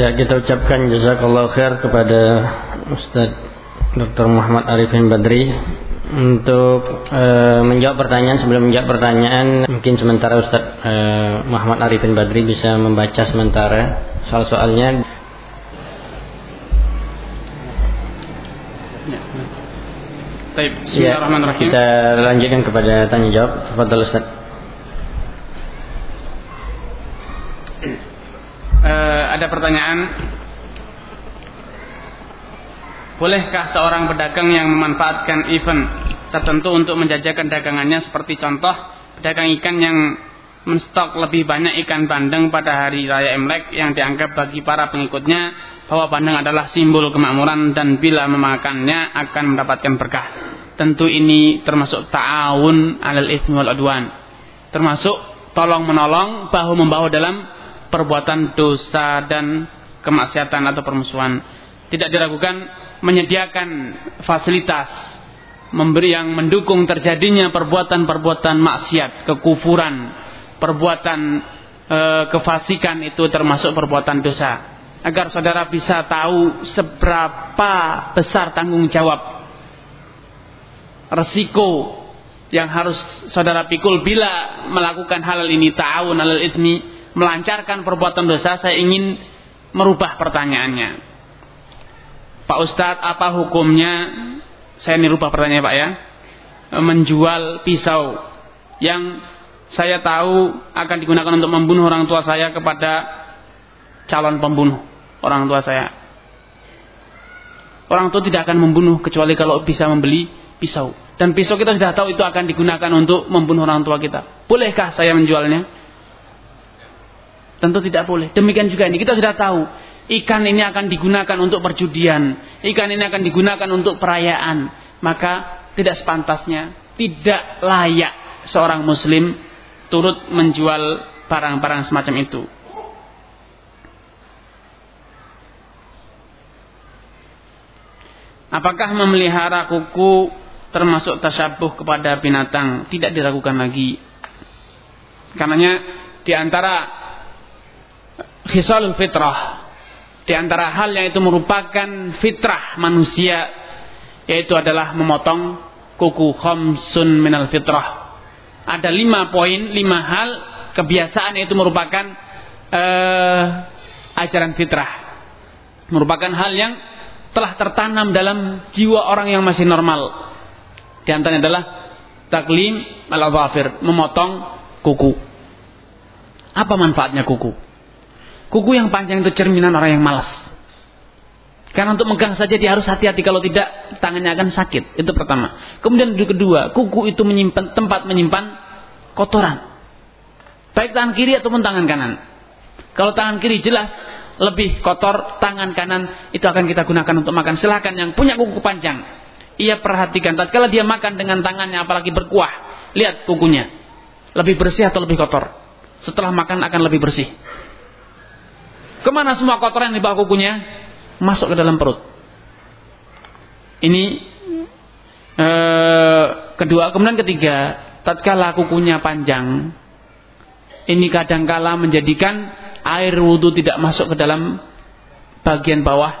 Ya, kita ucapkan jazakallah khair kepada Ustaz Dr. Muhammad Arifin Badri untuk e, menjawab pertanyaan sebelum menjawab pertanyaan mungkin sementara Ustaz e, Muhammad Arifin Badri bisa membaca sementara soal-soalnya Baik, Bismillahirrahmanirrahim. Ya, kita lanjutkan kepada tanya jawab. Tafadhol Ustaz. Uh, ada pertanyaan. Bolehkah seorang pedagang yang memanfaatkan event tertentu untuk menjajakan dagangannya seperti contoh pedagang ikan yang menstok lebih banyak ikan bandeng pada hari raya Imlek yang dianggap bagi para pengikutnya bahwa bandeng adalah simbol kemakmuran dan bila memakannya akan mendapatkan berkah. Tentu ini termasuk ta'awun alal itsmi wal adwan. Termasuk tolong menolong bahu membahu dalam perbuatan dosa dan kemaksiatan atau permusuhan. Tidak diragukan menyediakan fasilitas memberi yang mendukung terjadinya perbuatan-perbuatan maksiat, kekufuran, perbuatan e, kefasikan itu termasuk perbuatan dosa. Agar saudara bisa tahu seberapa besar tanggung jawab resiko yang harus saudara pikul bila melakukan halal ini ta'awun halal ini melancarkan perbuatan dosa saya ingin merubah pertanyaannya. Pak Ustadz apa hukumnya? Saya ini rubah pertanyaannya Pak ya. Menjual pisau yang saya tahu akan digunakan untuk membunuh orang tua saya kepada calon pembunuh orang tua saya. Orang tua tidak akan membunuh kecuali kalau bisa membeli pisau. Dan pisau kita sudah tahu itu akan digunakan untuk membunuh orang tua kita. Bolehkah saya menjualnya Tentu tidak boleh. Demikian juga ini. Kita sudah tahu. Ikan ini akan digunakan untuk perjudian. Ikan ini akan digunakan untuk perayaan. Maka tidak sepantasnya. Tidak layak seorang muslim turut menjual barang-barang semacam itu. Apakah memelihara kuku termasuk tasyabuh kepada binatang? Tidak diragukan lagi. Karenanya di antara khisalul fitrah. Di antara hal yang itu merupakan fitrah manusia yaitu adalah memotong kuku khamsun minal fitrah. Ada lima poin lima hal kebiasaan yaitu merupakan uh, ajaran fitrah. Merupakan hal yang telah tertanam dalam jiwa orang yang masih normal. Di antaranya adalah taklim al memotong kuku. Apa manfaatnya kuku Kuku yang panjang itu cerminan orang yang malas. Karena untuk megang saja dia harus hati-hati kalau tidak tangannya akan sakit. Itu pertama. Kemudian yang kedua, kuku itu menyimpan tempat menyimpan kotoran. Baik tangan kiri ataupun tangan kanan. Kalau tangan kiri jelas lebih kotor, tangan kanan itu akan kita gunakan untuk makan. Silahkan yang punya kuku panjang. Ia perhatikan. Tatkala dia makan dengan tangannya apalagi berkuah. Lihat kukunya. Lebih bersih atau lebih kotor. Setelah makan akan lebih bersih. Ke mana semua kotoran di bawah kukunya? Masuk ke dalam perut. Ini eh, kedua. Kemudian ketiga, tatkala kukunya panjang, ini kadangkala menjadikan air wudhu tidak masuk ke dalam bagian bawah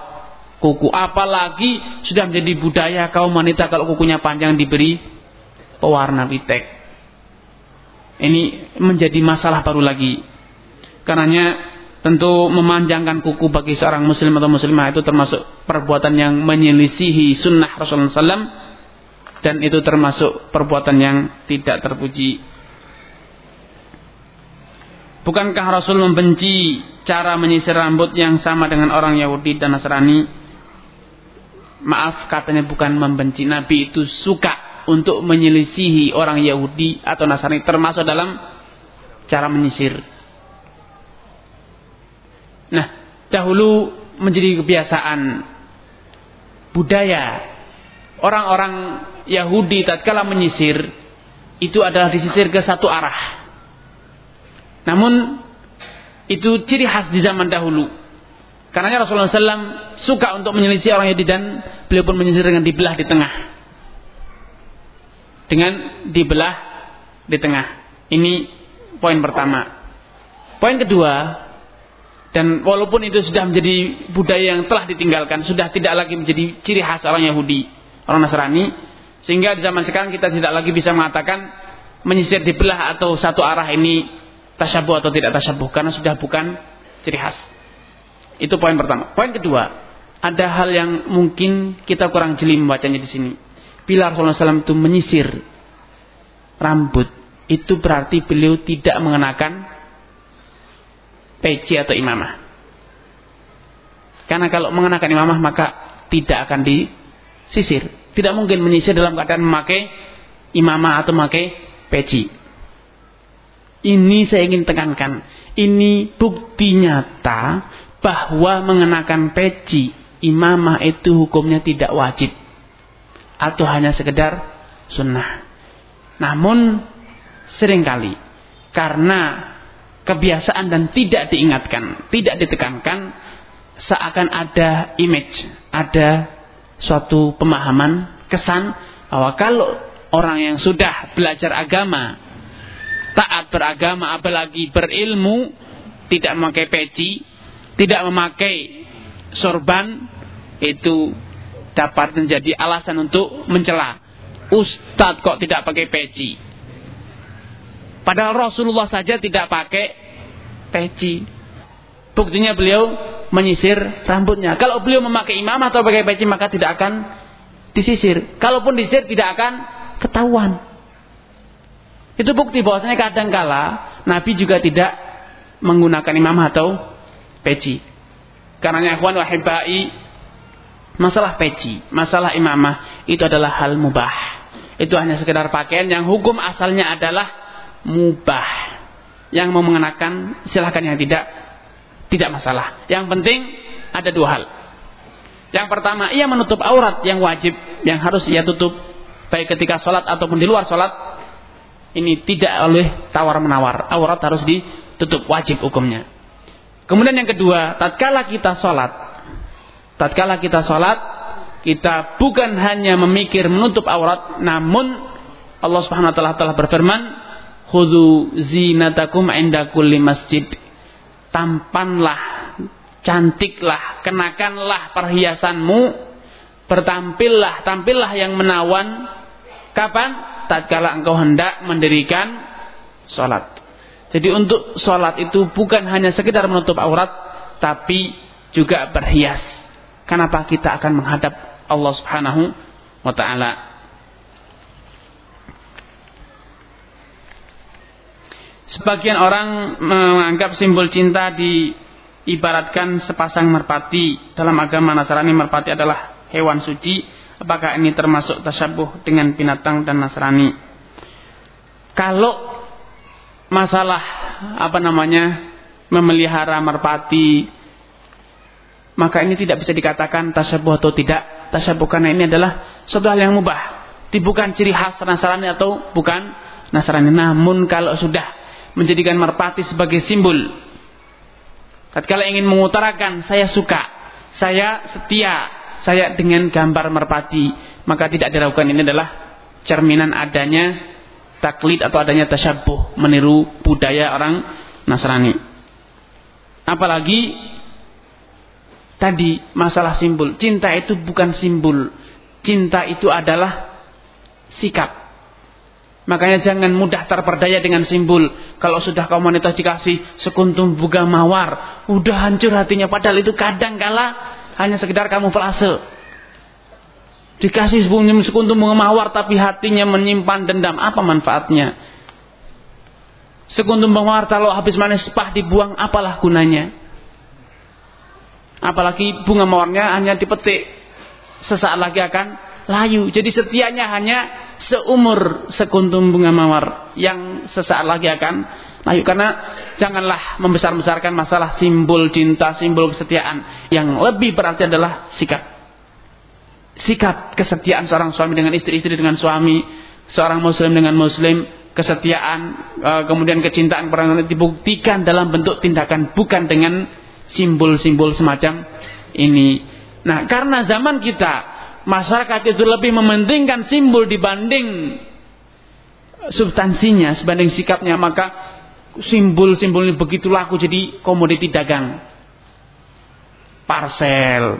kuku. Apalagi sudah menjadi budaya kaum wanita kalau kukunya panjang diberi pewarna pitek. Ini menjadi masalah baru lagi. Karenanya Tentu memanjangkan kuku bagi seorang muslim atau muslimah itu termasuk perbuatan yang menyelisihi sunnah Rasulullah SAW dan itu termasuk perbuatan yang tidak terpuji. Bukankah Rasul membenci cara menyisir rambut yang sama dengan orang Yahudi dan Nasrani? Maaf katanya bukan membenci Nabi itu suka untuk menyelisihi orang Yahudi atau Nasrani termasuk dalam cara menyisir. Nah, dahulu menjadi kebiasaan budaya orang-orang Yahudi tatkala menyisir itu adalah disisir ke satu arah. Namun itu ciri khas di zaman dahulu. Karena Rasulullah SAW suka untuk menyelisih orang Yahudi dan beliau pun menyisir dengan dibelah di tengah. Dengan dibelah di tengah. Ini poin pertama. Poin kedua, Dan walaupun itu sudah menjadi budaya yang telah ditinggalkan, sudah tidak lagi menjadi ciri khas orang Yahudi, orang Nasrani, sehingga di zaman sekarang kita tidak lagi bisa mengatakan menyisir di belah atau satu arah ini tasyabuh atau tidak tasyabuh karena sudah bukan ciri khas. Itu poin pertama. Poin kedua, ada hal yang mungkin kita kurang jeli membacanya di sini. Bila Rasulullah SAW itu menyisir rambut, itu berarti beliau tidak mengenakan peci atau imamah. Karena kalau mengenakan imamah maka tidak akan disisir. Tidak mungkin menyisir dalam keadaan memakai imamah atau memakai peci. Ini saya ingin tekankan. Ini bukti nyata bahwa mengenakan peci imamah itu hukumnya tidak wajib. Atau hanya sekedar sunnah. Namun sering kali karena kebiasaan dan tidak diingatkan, tidak ditekankan, seakan ada image, ada suatu pemahaman, kesan bahwa kalau orang yang sudah belajar agama, taat beragama, apalagi berilmu, tidak memakai peci, tidak memakai sorban, itu dapat menjadi alasan untuk mencela. Ustadz kok tidak pakai peci? Padahal Rasulullah saja tidak pakai peci. Buktinya beliau menyisir rambutnya. Kalau beliau memakai imam atau pakai peci maka tidak akan disisir. Kalaupun disisir tidak akan ketahuan. Itu bukti bahwasanya kadang kala Nabi juga tidak menggunakan imam atau peci. Karena ikhwan wahibai masalah peci, masalah imamah itu adalah hal mubah. Itu hanya sekedar pakaian yang hukum asalnya adalah mubah yang mau mengenakan silahkan yang tidak tidak masalah. Yang penting ada dua hal. Yang pertama, ia menutup aurat yang wajib yang harus ia tutup baik ketika sholat ataupun di luar sholat. Ini tidak oleh tawar menawar. Aurat harus ditutup wajib hukumnya. Kemudian yang kedua, tatkala kita sholat, tatkala kita sholat, kita bukan hanya memikir menutup aurat, namun Allah Subhanahu wa taala telah berfirman, Khudu zinatakum inda kulli masjid. Tampanlah, cantiklah, kenakanlah perhiasanmu. Bertampillah, tampillah yang menawan. Kapan? Tatkala engkau hendak mendirikan sholat. Jadi untuk sholat itu bukan hanya sekedar menutup aurat, tapi juga berhias. Kenapa kita akan menghadap Allah Subhanahu wa taala? Sebagian orang menganggap simbol cinta diibaratkan sepasang merpati. Dalam agama Nasrani merpati adalah hewan suci. Apakah ini termasuk tasyabuh dengan binatang dan Nasrani? Kalau masalah apa namanya memelihara merpati maka ini tidak bisa dikatakan tasyabuh atau tidak tasyabuh karena ini adalah suatu hal yang mubah bukan ciri khas Nasrani atau bukan Nasrani namun kalau sudah menjadikan merpati sebagai simbol. Tatkala ingin mengutarakan saya suka, saya setia, saya dengan gambar merpati, maka tidak diragukan ini adalah cerminan adanya taklid atau adanya tasyabuh, meniru budaya orang Nasrani. Apalagi tadi masalah simbol. Cinta itu bukan simbol. Cinta itu adalah sikap. Makanya jangan mudah terperdaya dengan simbol. Kalau sudah kaum wanita dikasih sekuntum bunga mawar, udah hancur hatinya. Padahal itu kadang kala hanya sekedar kamu kamuflase. Dikasih sekuntum bunga mawar tapi hatinya menyimpan dendam. Apa manfaatnya? Sekuntum bunga mawar kalau habis manis pah dibuang, apalah gunanya? Apalagi bunga mawarnya hanya dipetik. Sesaat lagi akan layu. Jadi setianya hanya seumur sekuntum bunga mawar yang sesaat lagi akan layu. Karena janganlah membesar-besarkan masalah simbol cinta, simbol kesetiaan. Yang lebih berarti adalah sikap. Sikap kesetiaan seorang suami dengan istri-istri dengan suami, seorang muslim dengan muslim, kesetiaan, e, kemudian kecintaan perang dibuktikan dalam bentuk tindakan bukan dengan simbol-simbol semacam ini. Nah, karena zaman kita masyarakat itu lebih mementingkan simbol dibanding substansinya, sebanding sikapnya, maka simbol-simbol ini begitu laku jadi komoditi dagang. parcel,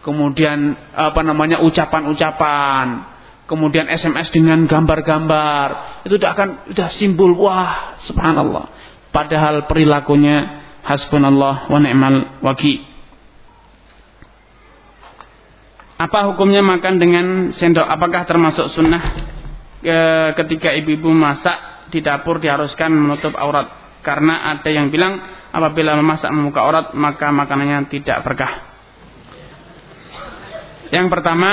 kemudian apa namanya ucapan-ucapan, kemudian SMS dengan gambar-gambar, itu sudah akan sudah simbol wah subhanallah. Padahal perilakunya hasbunallah wa ni'mal wakil. Apa hukumnya makan dengan sendok? Apakah termasuk sunnah e, ketika ibu-ibu masak di dapur diharuskan menutup aurat? Karena ada yang bilang apabila memasak membuka aurat maka makanannya tidak berkah. Yang pertama,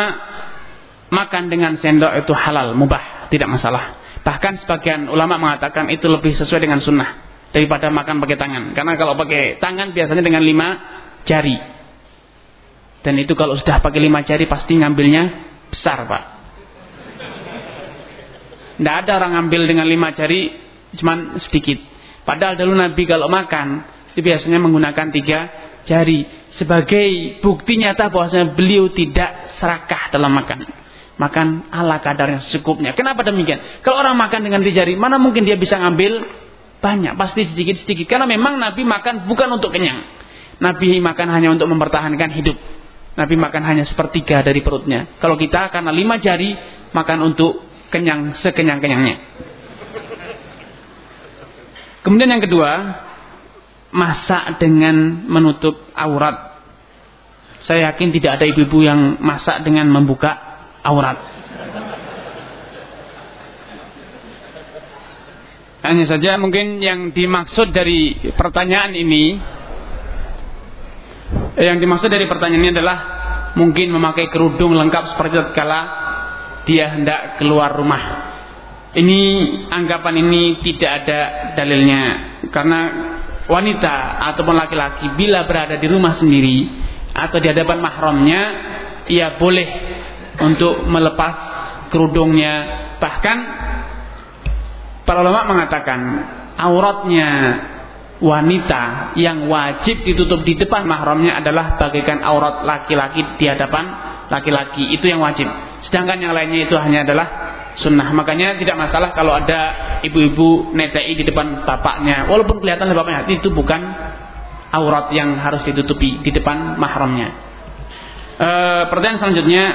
makan dengan sendok itu halal, mubah, tidak masalah. Bahkan sebagian ulama mengatakan itu lebih sesuai dengan sunnah daripada makan pakai tangan. Karena kalau pakai tangan biasanya dengan lima jari. Dan itu kalau sudah pakai lima jari pasti ngambilnya besar pak. Tidak ada orang ngambil dengan lima jari cuma sedikit. Padahal dulu Nabi kalau makan itu biasanya menggunakan tiga jari sebagai bukti nyata bahwasanya beliau tidak serakah dalam makan. Makan ala kadarnya secukupnya. Kenapa demikian? Kalau orang makan dengan tiga jari, mana mungkin dia bisa ngambil banyak? Pasti sedikit-sedikit. Karena memang Nabi makan bukan untuk kenyang. Nabi makan hanya untuk mempertahankan hidup. Nabi makan hanya sepertiga dari perutnya. Kalau kita karena lima jari makan untuk kenyang sekenyang-kenyangnya. Kemudian yang kedua, masak dengan menutup aurat. Saya yakin tidak ada ibu-ibu yang masak dengan membuka aurat. Hanya saja mungkin yang dimaksud dari pertanyaan ini yang dimaksud dari pertanyaan ini adalah mungkin memakai kerudung lengkap seperti tatkala dia hendak keluar rumah. Ini anggapan ini tidak ada dalilnya karena wanita ataupun laki-laki bila berada di rumah sendiri atau di hadapan mahramnya ia boleh untuk melepas kerudungnya bahkan para ulama mengatakan auratnya wanita yang wajib ditutup di depan mahramnya adalah bagaikan aurat laki-laki di hadapan laki-laki. Itu yang wajib. Sedangkan yang lainnya itu hanya adalah sunnah. Makanya tidak masalah kalau ada ibu-ibu netei di depan bapaknya. Walaupun kelihatan bapaknya itu bukan aurat yang harus ditutupi di depan mahramnya. E, pertanyaan selanjutnya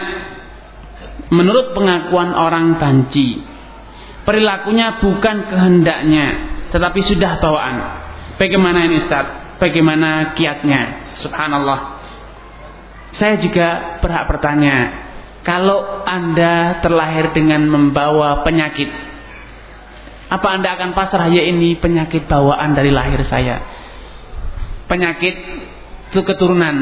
menurut pengakuan orang banci perilakunya bukan kehendaknya tetapi sudah bawaan Bagaimana ini Ustaz? Bagaimana kiatnya? Subhanallah. Saya juga berhak bertanya, kalau Anda terlahir dengan membawa penyakit, apa Anda akan pasrah ya ini penyakit bawaan dari lahir saya? Penyakit itu keturunan,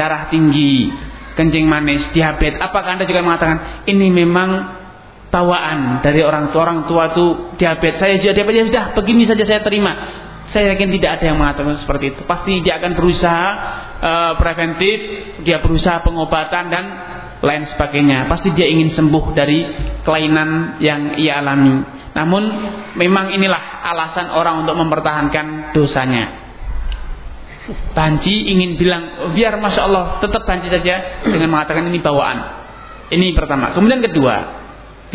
darah tinggi, kencing manis, diabetes. Apakah Anda juga mengatakan ini memang bawaan dari orang tua orang tua itu diabetes saya juga diabetes ya sudah begini saja saya terima saya yakin tidak ada yang mengatakan seperti itu. Pasti dia akan berusaha uh, preventif, dia berusaha pengobatan dan lain sebagainya. Pasti dia ingin sembuh dari kelainan yang ia alami. Namun memang inilah alasan orang untuk mempertahankan dosanya. Banci ingin bilang biar masya Allah tetap banci saja dengan mengatakan ini bawaan. Ini pertama. Kemudian kedua,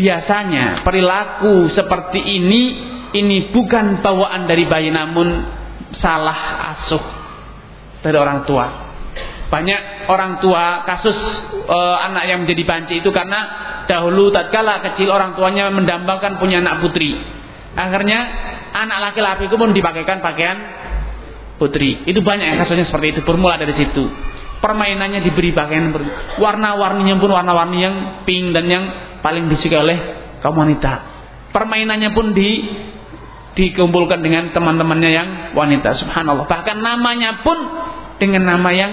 biasanya perilaku seperti ini ini bukan bawaan dari bayi namun salah asuh dari orang tua. Banyak orang tua kasus e, anak yang menjadi banci itu karena dahulu tatkala kecil orang tuanya mendambakan punya anak putri. Akhirnya anak laki-laki itu pun dipakaikan pakaian putri. Itu banyak yang kasusnya seperti itu bermula dari situ. Permainannya diberi pakaian warna-warninya pun warna-warni yang pink dan yang paling disukai oleh kaum wanita. Permainannya pun di dikumpulkan dengan teman-temannya yang wanita subhanallah. Bahkan namanya pun dengan nama yang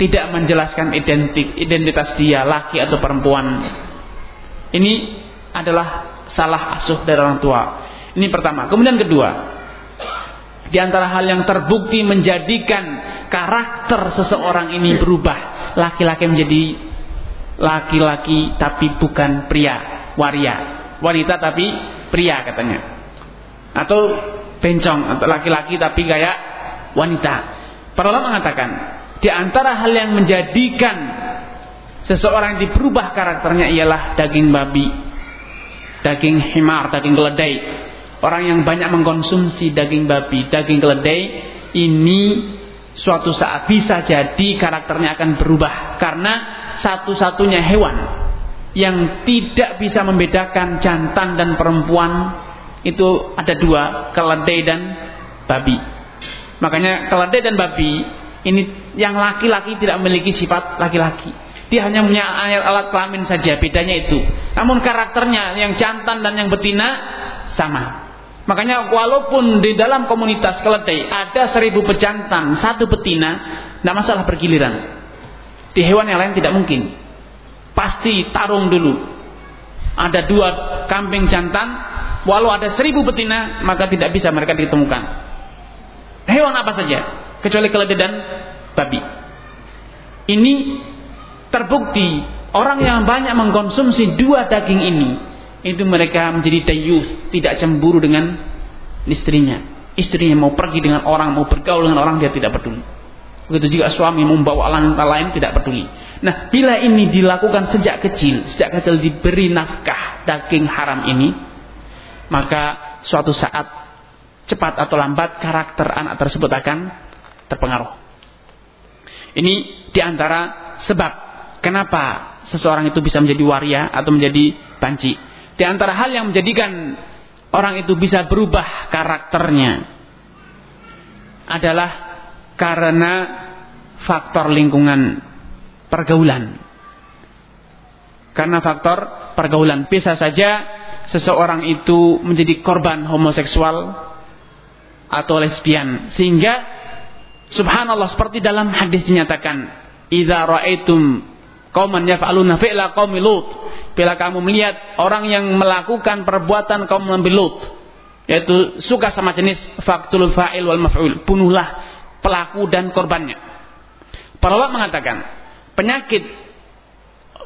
tidak menjelaskan identik identitas dia laki atau perempuan. Ini adalah salah asuh dari orang tua. Ini pertama. Kemudian kedua di antara hal yang terbukti menjadikan karakter seseorang ini berubah laki-laki menjadi laki-laki tapi bukan pria waria. Wanita tapi pria katanya atau bencong atau laki-laki tapi kayak wanita. Para ulama mengatakan di antara hal yang menjadikan seseorang diperubah karakternya ialah daging babi, daging himar, daging keledai. Orang yang banyak mengkonsumsi daging babi, daging keledai ini suatu saat bisa jadi karakternya akan berubah karena satu-satunya hewan yang tidak bisa membedakan jantan dan perempuan itu ada dua, keledai dan babi. Makanya keledai dan babi ini yang laki-laki tidak memiliki sifat laki-laki. Dia hanya punya alat kelamin saja, bedanya itu. Namun karakternya yang jantan dan yang betina sama. Makanya walaupun di dalam komunitas keledai ada seribu pejantan, satu betina, tidak masalah bergiliran. Di hewan yang lain tidak mungkin. Pasti tarung dulu. Ada dua kambing jantan, walau ada seribu betina, maka tidak bisa mereka ditemukan. Hewan apa saja, kecuali keledai dan babi. Ini terbukti orang yang banyak mengkonsumsi dua daging ini itu mereka menjadi dayus, tidak cemburu dengan istrinya. Istrinya mau pergi dengan orang, mau bergaul dengan orang, dia tidak peduli. Begitu juga suami membawa wanita lain tidak peduli. Nah, bila ini dilakukan sejak kecil, sejak kecil diberi nafkah daging haram ini, maka suatu saat cepat atau lambat karakter anak tersebut akan terpengaruh. Ini di antara sebab kenapa seseorang itu bisa menjadi waria atau menjadi banci. Di antara hal yang menjadikan orang itu bisa berubah karakternya adalah karena faktor lingkungan pergaulan. Karena faktor pergaulan bisa saja seseorang itu menjadi korban homoseksual atau lesbian sehingga subhanallah seperti dalam hadis dinyatakan idza raaitum qauman yaf'aluna fi'la qaumi Lut. Bila kamu melihat orang yang melakukan perbuatan kaum Nabi Lut, yaitu suka sama jenis faktul fa'il wal maf'ul, bunuhlah pelaku dan korbannya. Para ulama mengatakan, penyakit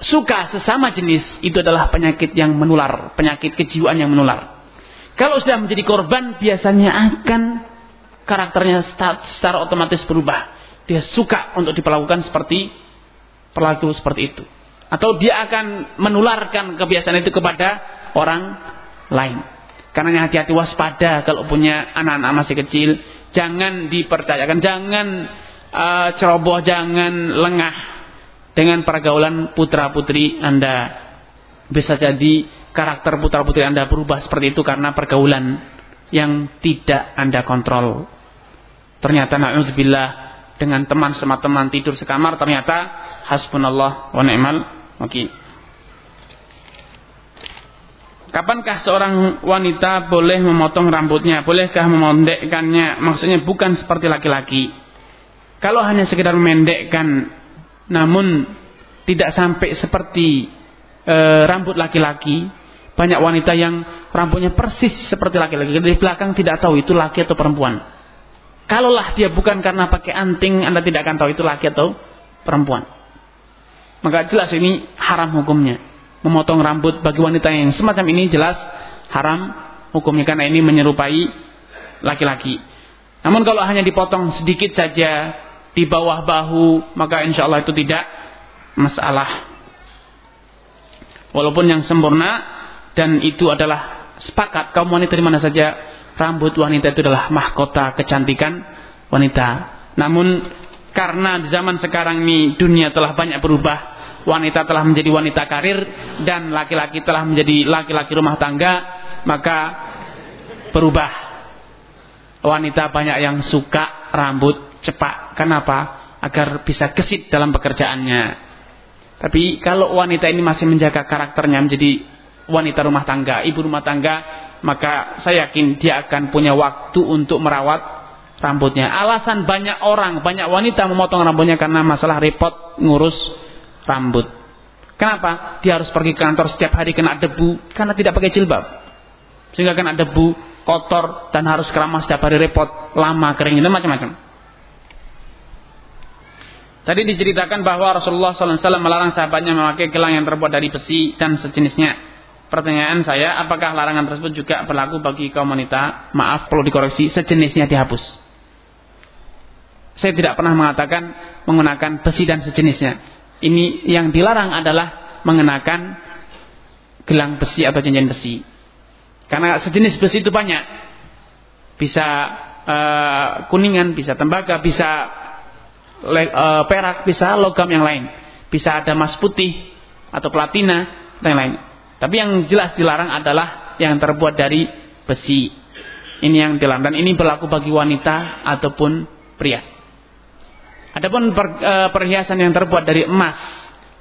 suka sesama jenis itu adalah penyakit yang menular, penyakit kejiwaan yang menular. Kalau sudah menjadi korban, biasanya akan karakternya secara otomatis berubah. Dia suka untuk diperlakukan seperti perilaku seperti itu. Atau dia akan menularkan kebiasaan itu kepada orang lain. Karena hati-hati waspada kalau punya anak-anak masih kecil. Jangan dipercayakan, jangan uh, ceroboh, jangan lengah dengan pergaulan putra-putri Anda. Bisa jadi karakter putra-putri Anda berubah seperti itu karena pergaulan yang tidak Anda kontrol. Ternyata na'udzubillah dengan teman sama teman tidur sekamar ternyata hasbunallah wa ni'mal wakil. Kapankah seorang wanita boleh memotong rambutnya? Bolehkah memendekkannya? Maksudnya bukan seperti laki-laki. Kalau hanya sekedar memendekkan namun tidak sampai seperti e, rambut laki-laki, banyak wanita yang rambutnya persis seperti laki-laki. Di belakang tidak tahu itu laki atau perempuan. Kalaulah dia bukan karena pakai anting, Anda tidak akan tahu itu laki atau perempuan. Maka jelas ini haram hukumnya. Memotong rambut bagi wanita yang semacam ini jelas haram hukumnya karena ini menyerupai laki-laki. Namun kalau hanya dipotong sedikit saja di bawah bahu, maka insya Allah itu tidak masalah. Walaupun yang sempurna dan itu adalah sepakat kaum wanita di mana saja rambut wanita itu adalah mahkota kecantikan wanita. Namun karena di zaman sekarang ini dunia telah banyak berubah, wanita telah menjadi wanita karir dan laki-laki telah menjadi laki-laki rumah tangga, maka berubah. Wanita banyak yang suka rambut cepat. Kenapa? Agar bisa kesit dalam pekerjaannya. Tapi kalau wanita ini masih menjaga karakternya menjadi wanita rumah tangga, ibu rumah tangga, maka saya yakin dia akan punya waktu untuk merawat rambutnya. Alasan banyak orang, banyak wanita memotong rambutnya karena masalah repot ngurus rambut. Kenapa? Dia harus pergi ke kantor setiap hari kena debu karena tidak pakai jilbab. Sehingga kena debu, kotor dan harus keramas setiap hari repot, lama kering dan macam-macam. Tadi diceritakan bahwa Rasulullah SAW melarang sahabatnya memakai gelang yang terbuat dari besi dan sejenisnya. Pertanyaan saya, apakah larangan tersebut juga berlaku bagi kaum wanita? Maaf, perlu dikoreksi, sejenisnya dihapus. Saya tidak pernah mengatakan menggunakan besi dan sejenisnya. Ini yang dilarang adalah mengenakan gelang besi atau cincin besi. Karena sejenis besi itu banyak. Bisa uh, kuningan, bisa tembaga, bisa uh, perak, bisa logam yang lain. Bisa ada emas putih atau platina dan lain-lain. Tapi yang jelas dilarang adalah yang terbuat dari besi. Ini yang dilarang dan ini berlaku bagi wanita ataupun pria. Adapun per, e, perhiasan yang terbuat dari emas,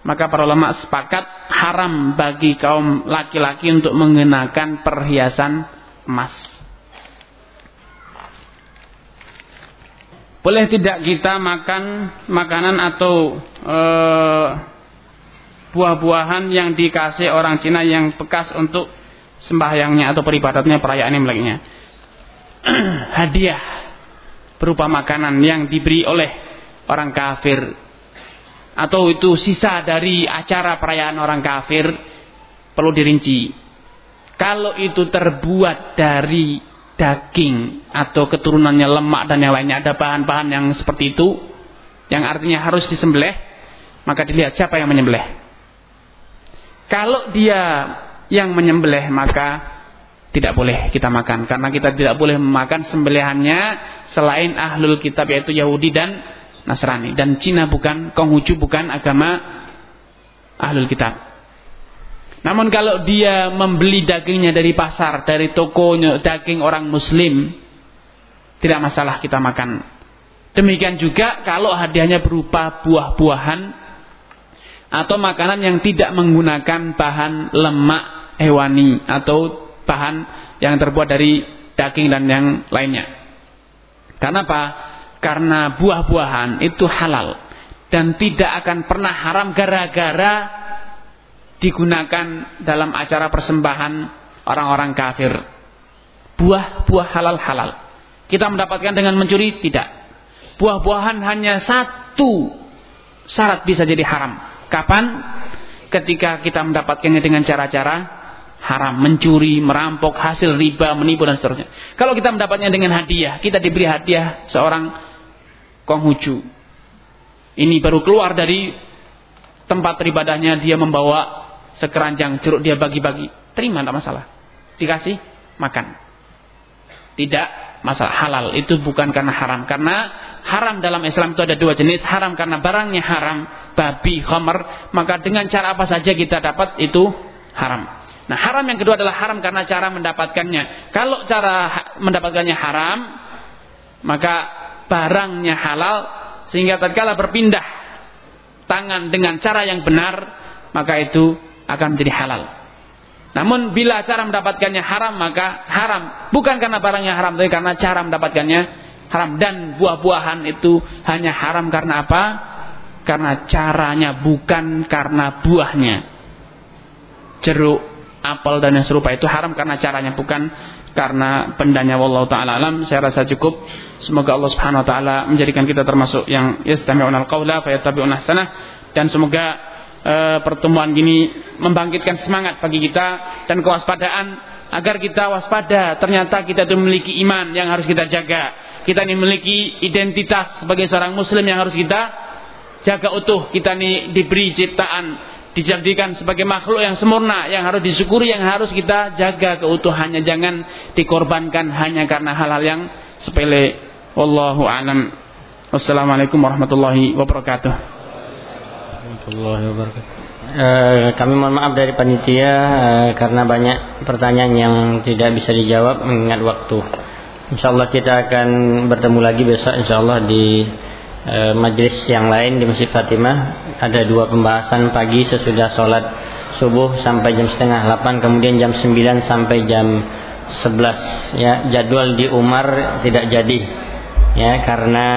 maka para ulama sepakat haram bagi kaum laki-laki untuk mengenakan perhiasan emas. Boleh tidak kita makan makanan atau e, buah-buahan yang dikasih orang Cina yang bekas untuk sembahyangnya atau peribadatnya perayaan Imleknya? Hadiah berupa makanan yang diberi oleh orang kafir atau itu sisa dari acara perayaan orang kafir perlu dirinci. Kalau itu terbuat dari daging atau keturunannya lemak dan yang lainnya ada bahan-bahan yang seperti itu yang artinya harus disembelih, maka dilihat siapa yang menyembelih. Kalau dia yang menyembelih maka tidak boleh kita makan karena kita tidak boleh memakan sembelihannya selain ahlul kitab yaitu Yahudi dan Nasrani dan Cina bukan Konghucu bukan agama ahlul kitab. Namun kalau dia membeli dagingnya dari pasar, dari tokonya daging orang muslim, tidak masalah kita makan. Demikian juga kalau hadiahnya berupa buah-buahan atau makanan yang tidak menggunakan bahan lemak hewani atau bahan yang terbuat dari daging dan yang lainnya. Karena apa? Karena buah-buahan itu halal dan tidak akan pernah haram gara-gara digunakan dalam acara persembahan orang-orang kafir. Buah-buah halal-halal. Kita mendapatkan dengan mencuri? Tidak. Buah-buahan hanya satu syarat bisa jadi haram. Kapan? Ketika kita mendapatkannya dengan cara-cara haram, mencuri, merampok, hasil riba, menipu dan seterusnya. Kalau kita mendapatnya dengan hadiah, kita diberi hadiah seorang Konghucu. Ini baru keluar dari tempat beribadahnya dia membawa sekeranjang jeruk dia bagi-bagi. Terima tidak masalah. Dikasih makan. Tidak masalah. Halal. Itu bukan karena haram. Karena haram dalam Islam itu ada dua jenis. Haram karena barangnya haram babi khamar. Maka dengan cara apa saja kita dapat itu haram. Nah haram yang kedua adalah haram karena cara mendapatkannya. Kalau cara mendapatkannya haram maka barangnya halal sehingga tatkala berpindah tangan dengan cara yang benar maka itu akan menjadi halal. Namun bila cara mendapatkannya haram maka haram bukan karena barangnya haram tapi karena cara mendapatkannya haram dan buah-buahan itu hanya haram karena apa? Karena caranya bukan karena buahnya. Jeruk, apel dan yang serupa itu haram karena caranya bukan karena pendanya wallahu taala alam saya rasa cukup semoga Allah Subhanahu wa taala menjadikan kita termasuk yang yastami'una al-qaula fayattabi'una ahsanah dan semoga uh, pertemuan gini membangkitkan semangat bagi kita dan kewaspadaan agar kita waspada. Ternyata kita itu memiliki iman yang harus kita jaga. Kita ini memiliki identitas sebagai seorang muslim yang harus kita jaga utuh. Kita ini diberi ciptaan dijadikan sebagai makhluk yang sempurna yang harus disyukuri yang harus kita jaga keutuhannya. Jangan dikorbankan hanya karena hal-hal yang sepele. Wallahu alam. Wassalamualaikum warahmatullahi wabarakatuh warahmatullahi wabarakatuh. Uh, kami mohon maaf dari panitia uh, karena banyak pertanyaan yang tidak bisa dijawab mengingat waktu. Insyaallah kita akan bertemu lagi besok insyaallah di e, majelis yang lain di Masjid Fatimah. Ada dua pembahasan pagi sesudah sholat subuh sampai jam setengah 8 kemudian jam 9 sampai jam 11 ya jadwal di Umar tidak jadi. Ya karena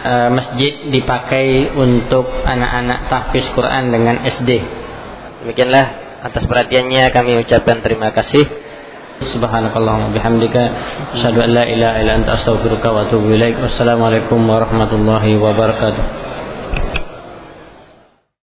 e, masjid dipakai untuk anak-anak tahfiz Quran dengan SD demikianlah atas perhatiannya kami ucapkan terima kasih Subhanakallahumma bihamdika asyhadu an la ilaha illa anta astaghfiruka wa atubu ilaik. Wassalamualaikum warahmatullahi wabarakatuh.